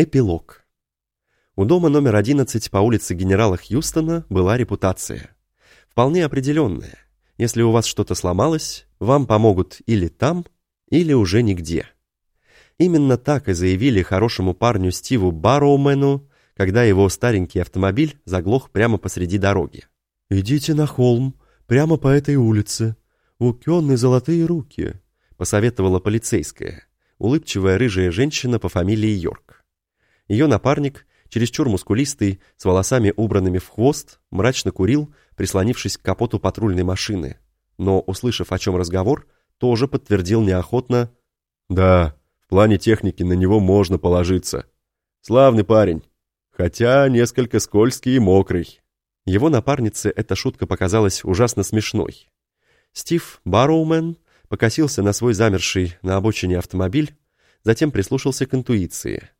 Эпилог. У дома номер 11 по улице генерала Хьюстона была репутация. Вполне определенная. Если у вас что-то сломалось, вам помогут или там, или уже нигде. Именно так и заявили хорошему парню Стиву Барроумену, когда его старенький автомобиль заглох прямо посреди дороги. «Идите на холм, прямо по этой улице. У Кённы золотые руки», — посоветовала полицейская, улыбчивая рыжая женщина по фамилии Йорк. Ее напарник, чересчур мускулистый, с волосами убранными в хвост, мрачно курил, прислонившись к капоту патрульной машины. Но, услышав, о чем разговор, тоже подтвердил неохотно «Да, в плане техники на него можно положиться. Славный парень, хотя несколько скользкий и мокрый». Его напарнице эта шутка показалась ужасно смешной. Стив Барроумен покосился на свой замерший на обочине автомобиль, затем прислушался к интуиции –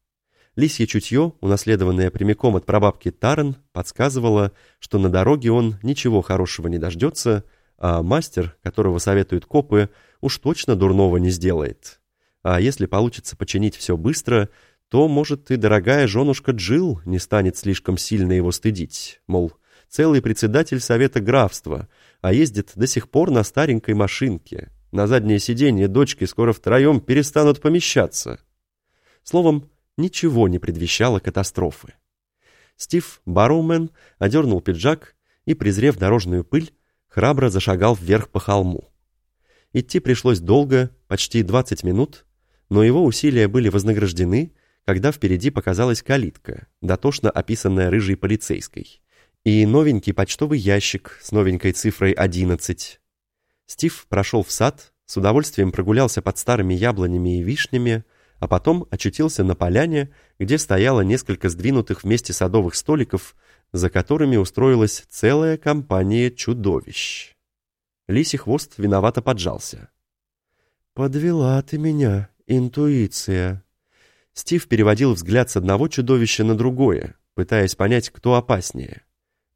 Лисье чутье, унаследованное прямиком от прабабки Таран, подсказывало, что на дороге он ничего хорошего не дождется, а мастер, которого советуют копы, уж точно дурного не сделает. А если получится починить все быстро, то, может, и дорогая женушка Джил не станет слишком сильно его стыдить. Мол, целый председатель совета графства, а ездит до сих пор на старенькой машинке. На заднее сиденье дочки скоро втроем перестанут помещаться. Словом, ничего не предвещало катастрофы. Стив Барроумен одернул пиджак и, презрев дорожную пыль, храбро зашагал вверх по холму. Идти пришлось долго, почти 20 минут, но его усилия были вознаграждены, когда впереди показалась калитка, дотошно описанная рыжей полицейской, и новенький почтовый ящик с новенькой цифрой 11. Стив прошел в сад, с удовольствием прогулялся под старыми яблонями и вишнями, а потом очутился на поляне, где стояло несколько сдвинутых вместе садовых столиков, за которыми устроилась целая компания чудовищ. Лисий хвост виновато поджался. «Подвела ты меня, интуиция». Стив переводил взгляд с одного чудовища на другое, пытаясь понять, кто опаснее.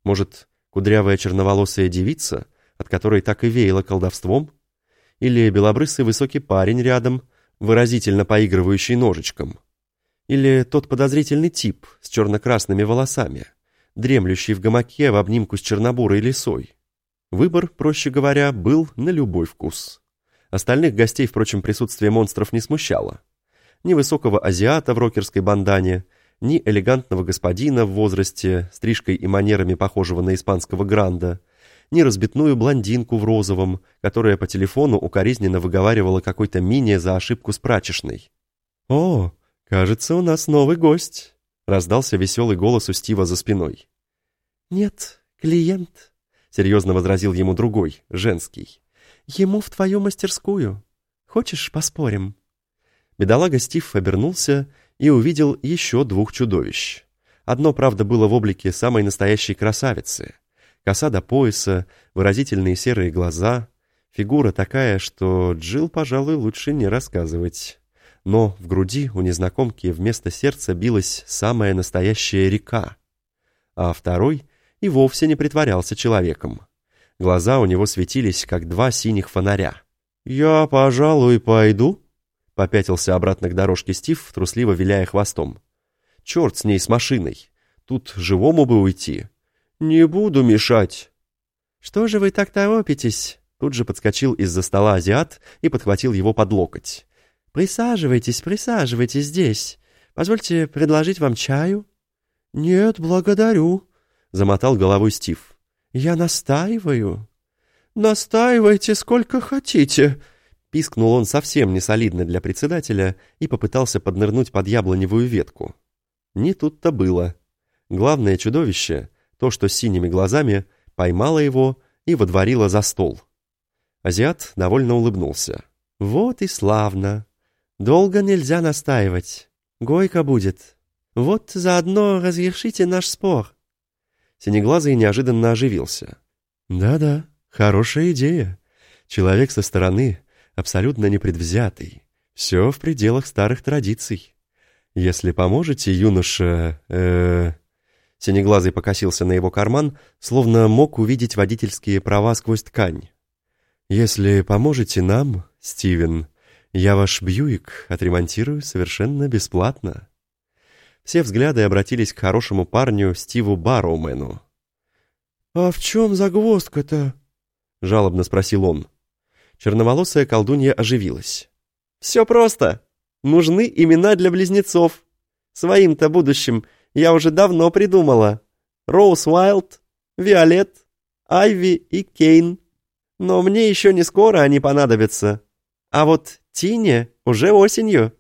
Может, кудрявая черноволосая девица, от которой так и веяло колдовством? Или белобрысый высокий парень рядом — выразительно поигрывающий ножичком. Или тот подозрительный тип с черно-красными волосами, дремлющий в гамаке в обнимку с чернобурой лисой. Выбор, проще говоря, был на любой вкус. Остальных гостей, впрочем, присутствие монстров не смущало. Ни высокого азиата в рокерской бандане, ни элегантного господина в возрасте, стрижкой и манерами похожего на испанского гранда – ни разбитную блондинку в розовом, которая по телефону укоризненно выговаривала какой-то мине за ошибку с прачечной. «О, кажется, у нас новый гость», — раздался веселый голос у Стива за спиной. «Нет, клиент», — серьезно возразил ему другой, женский. «Ему в твою мастерскую. Хочешь, поспорим?» Бедолага Стив обернулся и увидел еще двух чудовищ. Одно, правда, было в облике самой настоящей красавицы — коса до пояса, выразительные серые глаза, фигура такая, что Джил, пожалуй, лучше не рассказывать. Но в груди у незнакомки вместо сердца билась самая настоящая река, а второй и вовсе не притворялся человеком. Глаза у него светились, как два синих фонаря. «Я, пожалуй, пойду», — попятился обратно к дорожке Стив, трусливо виляя хвостом. «Черт с ней, с машиной! Тут живому бы уйти, «Не буду мешать». «Что же вы так торопитесь?» Тут же подскочил из-за стола азиат и подхватил его под локоть. «Присаживайтесь, присаживайтесь здесь. Позвольте предложить вам чаю?» «Нет, благодарю», — замотал головой Стив. «Я настаиваю». «Настаивайте сколько хотите», — пискнул он совсем несолидно для председателя и попытался поднырнуть под яблоневую ветку. Не тут-то было. Главное чудовище то, что синими глазами, поймала его и водворила за стол. Азиат довольно улыбнулся. «Вот и славно. Долго нельзя настаивать. Гойка будет. Вот заодно разрешите наш спор». Синеглазый неожиданно оживился. «Да-да, хорошая идея. Человек со стороны, абсолютно непредвзятый. Все в пределах старых традиций. Если поможете, юноша... Э, Синеглазый покосился на его карман, словно мог увидеть водительские права сквозь ткань. «Если поможете нам, Стивен, я ваш Бьюик отремонтирую совершенно бесплатно». Все взгляды обратились к хорошему парню Стиву Барроумену. «А в чем загвоздка-то?» — жалобно спросил он. Черноволосая колдунья оживилась. «Все просто. Нужны имена для близнецов. Своим-то будущим я уже давно придумала. Роуз Уайлд, Виолет, Айви и Кейн. Но мне еще не скоро они понадобятся. А вот Тине уже осенью».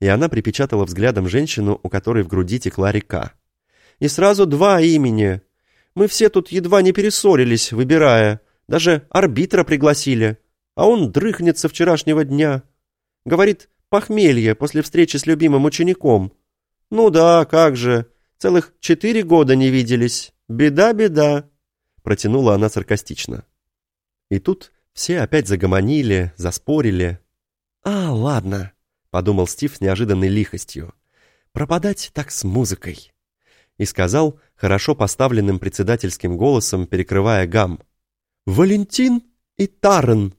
И она припечатала взглядом женщину, у которой в груди текла река. «И сразу два имени. Мы все тут едва не перессорились, выбирая. Даже арбитра пригласили. А он дрыхнется вчерашнего дня. Говорит, похмелье после встречи с любимым учеником. Ну да, как же. Целых четыре года не виделись. Беда, беда. Протянула она саркастично. И тут все опять загомонили, заспорили. «А, ладно», — подумал Стив с неожиданной лихостью. «Пропадать так с музыкой». И сказал, хорошо поставленным председательским голосом, перекрывая гам. «Валентин и Тарен.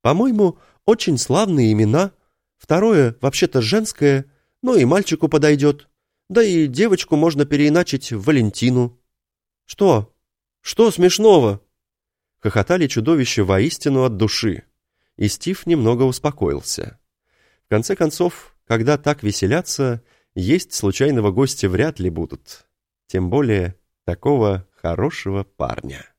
По-моему, очень славные имена. Второе, вообще-то, женское, но и мальчику подойдет. Да и девочку можно переиначить в Валентину». «Что? Что смешного?» Хохотали чудовища воистину от души, и Стив немного успокоился. В конце концов, когда так веселятся, есть случайного гостя вряд ли будут. Тем более такого хорошего парня.